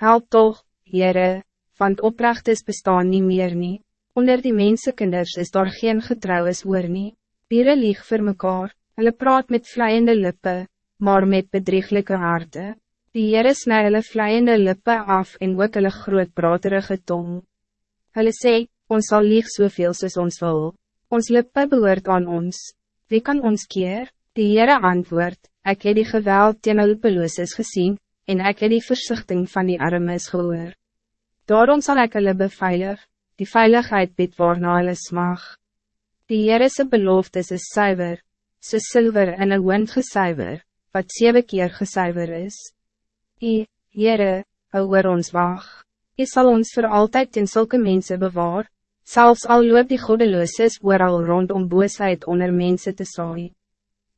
Help toch, Heere, want oprechtes bestaan niet meer nie. Onder die mensenkinders is daar geen getrouwes oor nie. Dieren lieg vir mekaar, hulle praat met vleiende lippen, maar met bedrieglijke harte. Die Heere snij hulle vleiende lippen af en ook hulle groot praterige tong. Hulle sê, ons zal lieg soveel soos ons wil. Ons lippen behoort aan ons. Wie kan ons keer? Die Heere antwoord, ek het die geweld teen hulpelooses gezien, en ek het die versichting van die armes gehoor. Daarom zal ik hulle beveilig, die veiligheid bid waarna hulle smag. Die Heerese beloftes is suiver, so silver en een wind gesuiver, wat zeven keer gesuiver is. I, Heere, hou oor ons wag. Je zal ons voor altijd in zulke mensen bewaar, zelfs al loop die godelooses ooral rondom boosheid onder mensen te saai.